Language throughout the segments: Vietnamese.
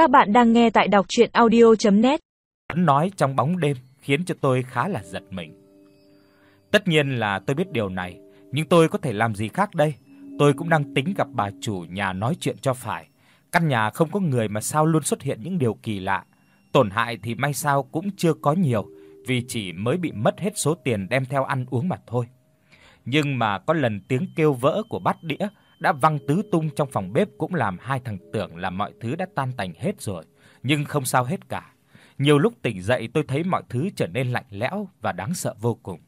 Các bạn đang nghe tại đọc audio net Hắn nói trong bóng đêm khiến cho tôi khá là giật mình. Tất nhiên là tôi biết điều này, nhưng tôi có thể làm gì khác đây? Tôi cũng đang tính gặp bà chủ nhà nói chuyện cho phải. Căn nhà không có người mà sao luôn xuất hiện những điều kỳ lạ. Tổn hại thì may sao cũng chưa có nhiều, vì chỉ mới bị mất hết số tiền đem theo ăn uống mà thôi. Nhưng mà có lần tiếng kêu vỡ của bát đĩa đã văng tứ tung trong phòng bếp cũng làm hai thằng tưởng là mọi thứ đã tan tành hết rồi, nhưng không sao hết cả. Nhiều lúc tỉnh dậy tôi thấy mọi thứ trở nên lạnh lẽo và đáng sợ vô cùng.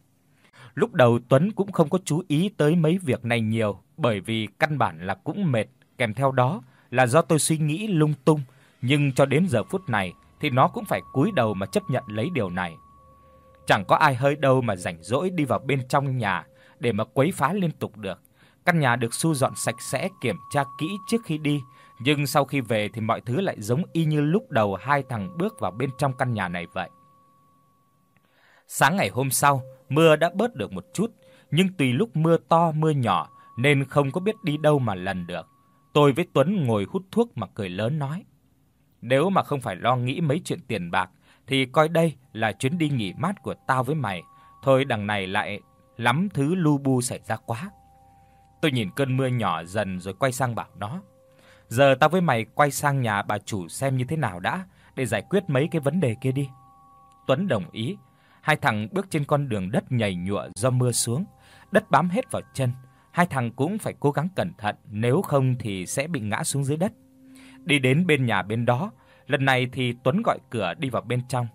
Lúc đầu Tuấn cũng không có chú ý tới mấy việc này nhiều, bởi vì căn bản là cũng mệt, kèm theo đó là do tôi suy nghĩ lung tung, nhưng cho đến giờ phút này thì nó cũng phải cúi đầu mà chấp nhận lấy điều này. Chẳng có ai hơi đâu mà rảnh rỗi đi vào bên trong nhà để mà quấy phá liên tục được. Căn nhà được thu dọn sạch sẽ, kiểm tra kỹ trước khi đi, nhưng sau khi về thì mọi thứ lại giống y như lúc đầu hai thằng bước vào bên trong căn nhà này vậy. Sáng ngày hôm sau, mưa đã bớt được một chút, nhưng tùy lúc mưa to mưa nhỏ nên không có biết đi đâu mà lần được. Tôi với Tuấn ngồi hút thuốc mà cười lớn nói: "Nếu mà không phải lo nghĩ mấy chuyện tiền bạc thì coi đây là chuyến đi nghỉ mát của tao với mày, thôi đằng này lại lắm thứ lu bu xảy ra quá." Tôi nhìn cơn mưa nhỏ dần rồi quay sang bảo nó: "Giờ tao với mày quay sang nhà bà chủ xem như thế nào đã để giải quyết mấy cái vấn đề kia đi." Tuấn đồng ý. Hai thằng bước trên con đường đất nhầy nhụa do mưa xuống, đất bám hết vào chân. Hai thằng cũng phải cố gắng cẩn thận, nếu không thì sẽ bị ngã xuống dưới đất. Đi đến bên nhà bên đó, lần này thì Tuấn gọi cửa đi vào bên trong.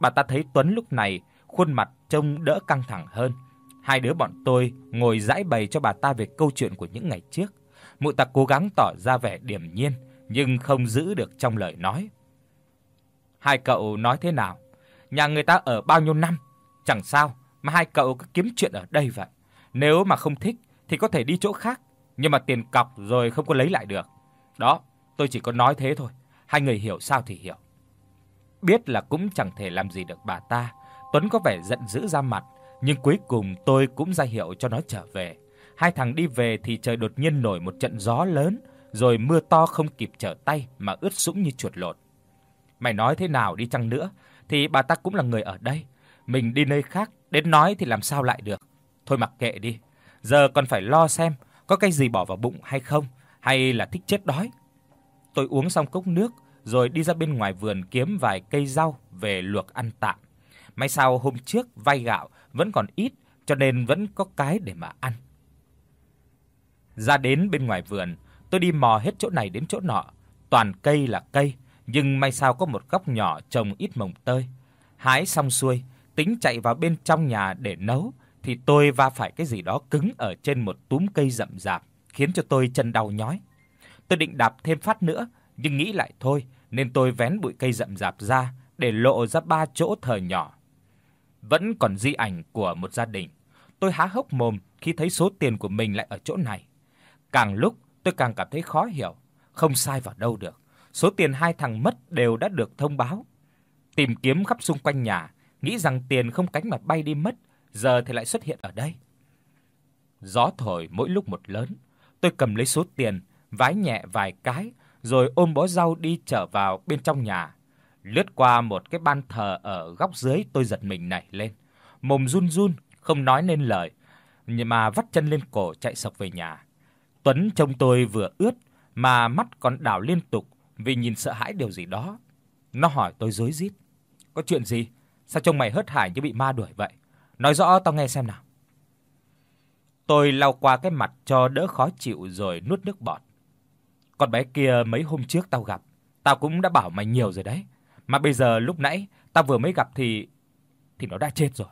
Bà ta thấy Tuấn lúc này khuôn mặt trông đỡ căng thẳng hơn, Hai đứa bọn tôi ngồi giải bày cho bà ta về câu chuyện của những ngày trước. Mụ ta cố gắng tỏ ra vẻ điềm nhiên nhưng không giữ được trong lời nói. Hai cậu nói thế nào? Nhà người ta ở bao nhiêu năm, chẳng sao mà hai cậu cứ kiếm chuyện ở đây vậy. Nếu mà không thích thì có thể đi chỗ khác, nhưng mà tiền cọc rồi không có lấy lại được. Đó, tôi chỉ có nói thế thôi, hai người hiểu sao thì hiểu. Biết là cũng chẳng thể làm gì được bà ta, Tuấn có vẻ giận dữ ra mặt, nhưng cuối cùng tôi cũng ra hiệu cho nó trở về. Hai thằng đi về thì trời đột nhiên nổi một trận gió lớn, rồi mưa to không kịp trở tay mà ướt sũng như chuột lột. Mày nói thế nào đi chăng nữa thì bà ta cũng là người ở đây, mình đi nơi khác đến nói thì làm sao lại được. Thôi mặc kệ đi, giờ còn phải lo xem có cái gì bỏ vào bụng hay không, hay là thích chết đói. Tôi uống xong cốc nước rồi đi ra bên ngoài vườn kiếm vài cây rau về luộc ăn tạm. May sao hôm trước vay gạo vẫn còn ít cho nên vẫn có cái để mà ăn. Ra đến bên ngoài vườn, tôi đi mò hết chỗ này đến chỗ nọ, toàn cây là cây, nhưng may sao có một góc nhỏ trồng ít mồng tơi. Hái xong xuôi, tính chạy vào bên trong nhà để nấu thì tôi va phải cái gì đó cứng ở trên một túm cây rậm rạp, khiến cho tôi chân đau nhói. Tôi định đạp thêm phát nữa, nhưng nghĩ lại thôi, nên tôi vén bụi cây rậm rạp ra để lộ ra ba chỗ thờ nhỏ vẫn còn di ảnh của một gia đình. Tôi há hốc mồm khi thấy số tiền của mình lại ở chỗ này. Càng lúc tôi càng cảm thấy khó hiểu, không sai vào đâu được. Số tiền hai thằng mất đều đã được thông báo. Tìm kiếm khắp xung quanh nhà, nghĩ rằng tiền không cánh mà bay đi mất, giờ thì lại xuất hiện ở đây. Gió thổi mỗi lúc một lớn, tôi cầm lấy số tiền, vái nhẹ vài cái rồi ôm bó rau đi trở vào bên trong nhà. Lướt qua một cái ban thờ ở góc dưới, tôi giật mình nảy lên, mồm run run, không nói nên lời, nhưng mà vắt chân lên cổ chạy sộc về nhà. Tuấn trông tôi vừa ướt mà mắt còn đảo liên tục vì nhìn sợ hãi điều gì đó. Nó hỏi tôi rối rít: "Có chuyện gì? Sao trông mày hớt hải như bị ma đuổi vậy? Nói rõ tao nghe xem nào." Tôi lau qua cái mặt cho đỡ khó chịu rồi nuốt nước bọt. Con bé kia mấy hôm trước tao gặp, tao cũng đã bảo mày nhiều rồi đấy. Mà bây giờ lúc nãy ta vừa mới gặp thì thì nó đã chết rồi.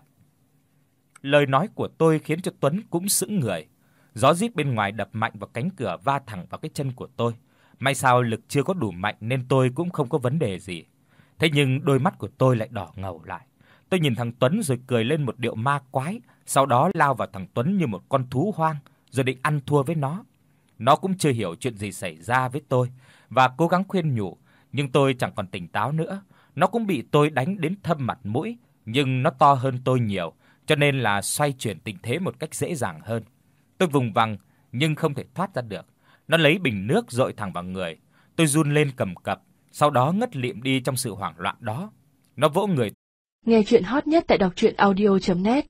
Lời nói của tôi khiến cho Tuấn cũng sững người. Gió rít bên ngoài đập mạnh vào cánh cửa va thẳng vào cái chân của tôi. May sao lực chưa có đủ mạnh nên tôi cũng không có vấn đề gì. Thế nhưng đôi mắt của tôi lại đỏ ngầu lại. Tôi nhìn thằng Tuấn rồi cười lên một điệu ma quái, sau đó lao vào thằng Tuấn như một con thú hoang, rồi định ăn thua với nó. Nó cũng chưa hiểu chuyện gì xảy ra với tôi và cố gắng khuyên nhủ, nhưng tôi chẳng còn tỉnh táo nữa. Nó cũng bị tôi đánh đến thâm mặt mũi, nhưng nó to hơn tôi nhiều, cho nên là xoay chuyển tình thế một cách dễ dàng hơn. Tôi vùng vằng nhưng không thể thoát ra được. Nó lấy bình nước dội thẳng vào người. Tôi run lên cầm cập, sau đó ngất lịm đi trong sự hoảng loạn đó. Nó vỗ người. Nghe truyện hot nhất tại doctruyenaudio.net